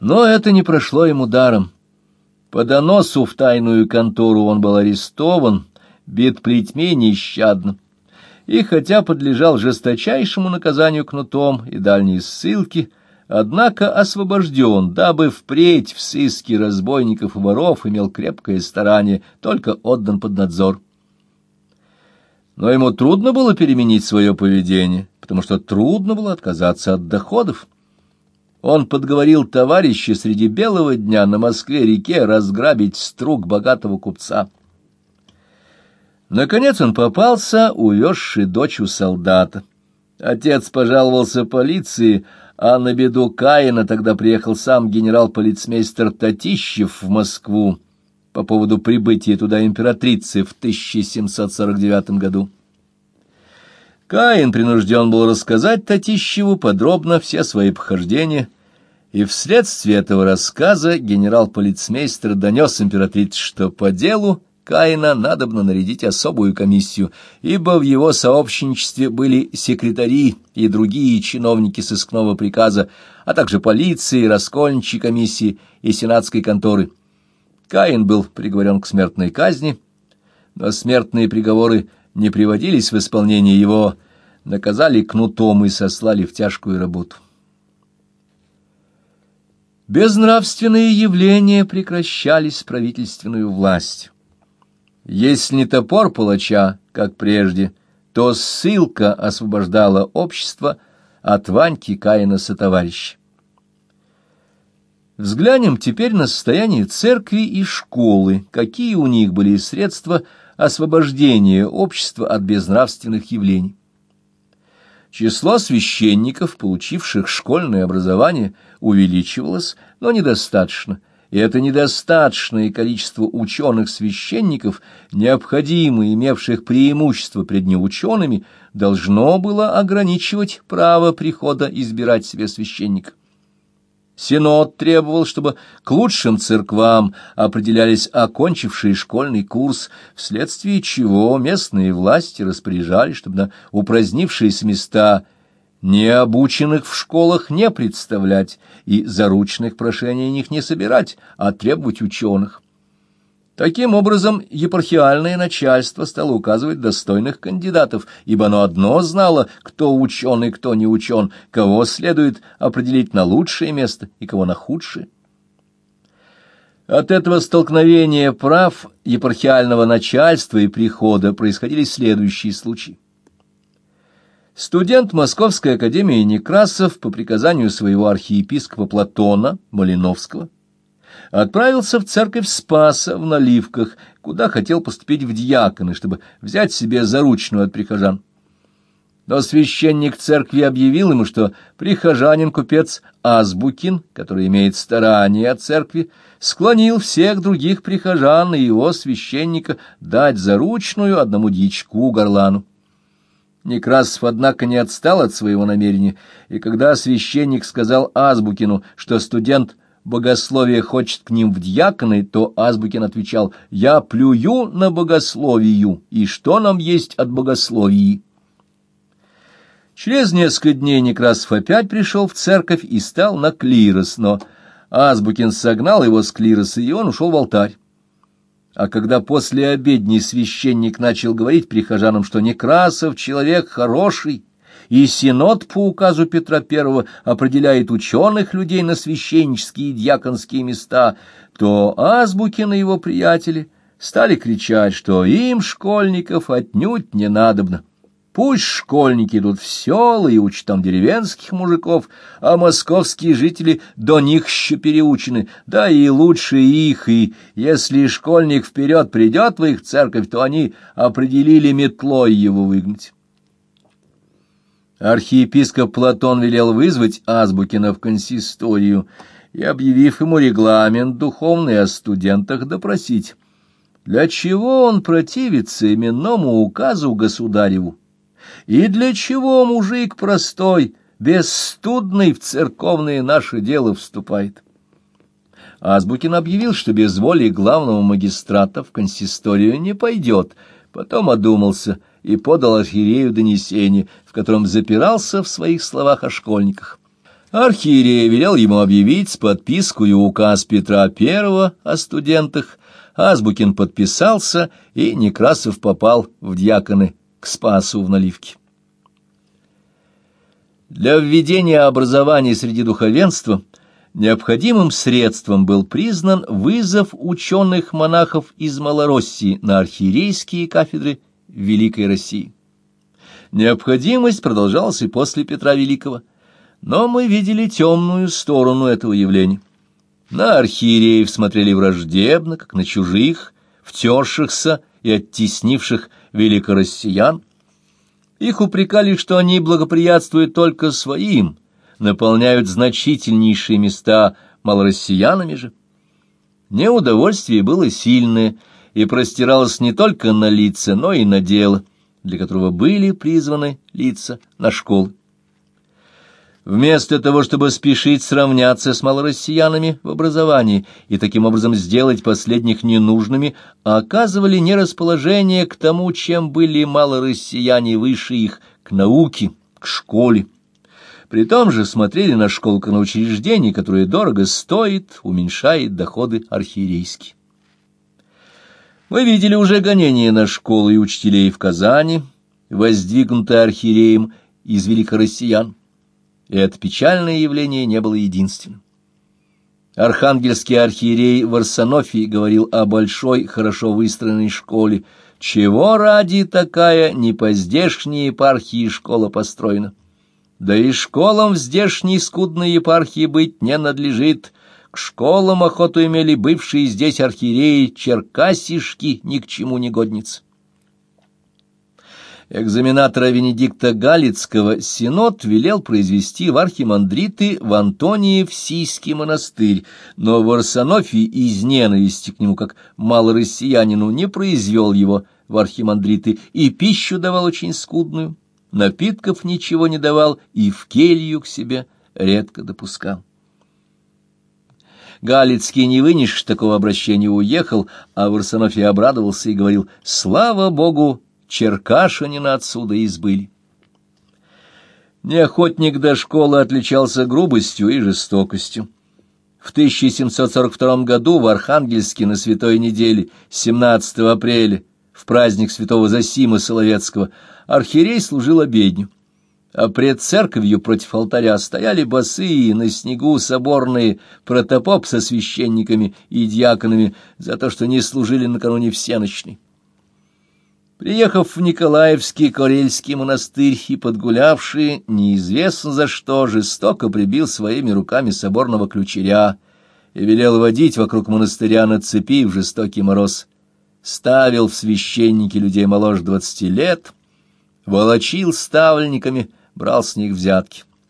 Но это не прошло ему даром. По доносу в тайную контору он был арестован, бит плетьми нещадно. И хотя подлежал жесточайшему наказанию кнутом и дальней ссылке, однако освобожден, дабы впредь в сыске разбойников и воров имел крепкое старание, только отдан под надзор. Но ему трудно было переменить свое поведение, потому что трудно было отказаться от доходов. Он подговорил товарища среди белого дня на Москве-реке разграбить струк богатого купца. Наконец он попался, увезший дочь у солдата. Отец пожаловался полиции, а на беду Каина тогда приехал сам генерал-полицмейстер Татищев в Москву по поводу прибытия туда императрицы в 1749 году. Каин принужден был рассказать Татищеву подробно все свои похождения, и вследствие этого рассказа генерал-полицмейстер донес императрице, что по делу Каина надобно нарядить особую комиссию, ибо в его сообщничестве были секретари и другие чиновники сыскного приказа, а также полиции, раскольничьей комиссии и сенатской конторы. Каин был приговорен к смертной казни, но смертные приговоры не приводились в исполнение его, наказали кнутом и сослали в тяжкую работу. Безнравственные явления прекращались правительственную властью. Если не топор палача, как прежде, то ссылка освобождала общество от Ваньки Каина сотоварища. Взглянем теперь на состояние церкви и школы, какие у них были средства освобождения общества от безнравственных явлений. Число священников, получивших школьное образование, увеличивалось, но недостаточно – и это недостаточное количество ученых-священников, необходимо имевших преимущество пред неучеными, должно было ограничивать право прихода избирать себе священника. Синод требовал, чтобы к лучшим церквам определялись окончившие школьный курс, вследствие чего местные власти распоряжались, чтобы на упразднившиеся места – необученных в школах не представлять и заручных прошений о них не собирать, а требовать ученых. Таким образом, епархиальное начальство стало указывать достойных кандидатов, ибо оно одно знало, кто ученый, кто не учен, кого следует определить на лучшее место и кого на худшее. От этого столкновения прав епархиального начальства и прихода происходили следующие случаи. Студент Московской академии Некрасов по приказанию своего архиепископа Платона Малиновского отправился в церковь Спаса в Наливках, куда хотел поступить в диаконы, чтобы взять себе заручную от прихожан. Но священник церкви объявил ему, что прихожанин-купец Азбукин, который имеет старание от церкви, склонил всех других прихожан и его священника дать заручную одному дьячку Горлану. Некрасов, однако, не отстал от своего намерения, и когда священник сказал Азбукину, что студент богословия хочет к ним в дьяконы, то Азбукин отвечал «Я плюю на богословию, и что нам есть от богословии?» Через несколько дней Некрасов опять пришел в церковь и стал на клирос, но Азбукин согнал его с клироса, и он ушел в алтарь. А когда после обедни священник начал говорить прихожанам, что Некрасов человек хороший, и Синод по указу Петра I определяет ученых людей на священнические и дьяконские места, то Азбукин и его приятели стали кричать, что им, школьников, отнюдь не надобно. Пусть школьники идут в села и учат там деревенских мужиков, а московские жители до них еще переучены, да и лучше их, и если школьник вперед придет в их церковь, то они определили метлой его выгнать. Архиепископ Платон велел вызвать Азбукина в консисторию и, объявив ему регламент духовный о студентах, допросить, для чего он противится именному указу государеву? И для чего мужик простой, бесстудный в церковное наше дело вступает? Азбукин объявил, что без воли главного магистрата в консисторию не пойдет, потом одумался и подал архиерею донесение, в котором запирался в своих словах о школьниках. Архиерей велел ему объявить подписку и указ Петра I о студентах, Азбукин подписался, и Некрасов попал в дьяконы к Спасу в Наливке. Для введения образования среди духовенства необходимым средством был признан вызов ученых-монахов из Малороссии на архиерейские кафедры Великой России. Необходимость продолжалась и после Петра Великого, но мы видели темную сторону этого явления. На архиереев смотрели враждебно, как на чужих, втершихся и оттеснивших великороссиян. Их упрекали, что они благоприятствуют только своим, наполняют значительнейшие места малороссиянами же. Неудовольствие было сильное и простиралось не только на лица, но и на дело, для которого были призваны лица на школы. Вместо того, чтобы спешить сравняться с малороссиянами в образовании и таким образом сделать последних ненужными, оказывали нерасположение к тому, чем были малороссияне выше их, к науке, к школе. При том же смотрели на школу как на учреждение, которое дорого стоит, уменьшает доходы архиерейские. Мы видели уже гонения на школы и учителей в Казани, воздвигнутые архиереем из великороссиян и это печальное явление не было единственным. Архангельский архиерей Варсонофий говорил о большой, хорошо выстроенной школе. Чего ради такая не по здешней школа построена? Да и школам в здешней скудной епархии быть не надлежит. К школам охоту имели бывшие здесь архиереи черкасишки ни к чему не годниц экзаменатора Венедикта Галицкого Синод велел произвести в архимандриты в Антониев-Сийский монастырь, но в Арсенофий из ненависти к нему, как малороссиянину, не произвел его в архимандриты и пищу давал очень скудную, напитков ничего не давал и в келью к себе редко допускал. Галицкий, не вынесший такого обращения, уехал, а в Арсенофе обрадовался и говорил «Слава Богу, Черкашинина отсюда избыли. Неохотник до школы отличался грубостью и жестокостью. В 1742 году в Архангельске на Святой неделе, 17 апреля, в праздник святого Засима Соловецкого, архиерей служил обедню, а пред церковью против алтаря стояли босые на снегу соборные протопоп со священниками и дьяконами за то, что не служили накануне всеночной. Приехав в Николаевский Карельский монастырь и подгулявший, неизвестно за что, жестоко прибил своими руками соборного ключеря и велел водить вокруг монастыря на цепи в жестокий мороз. Ставил в священники людей моложе двадцати лет, волочил ставленниками, брал с них взятки.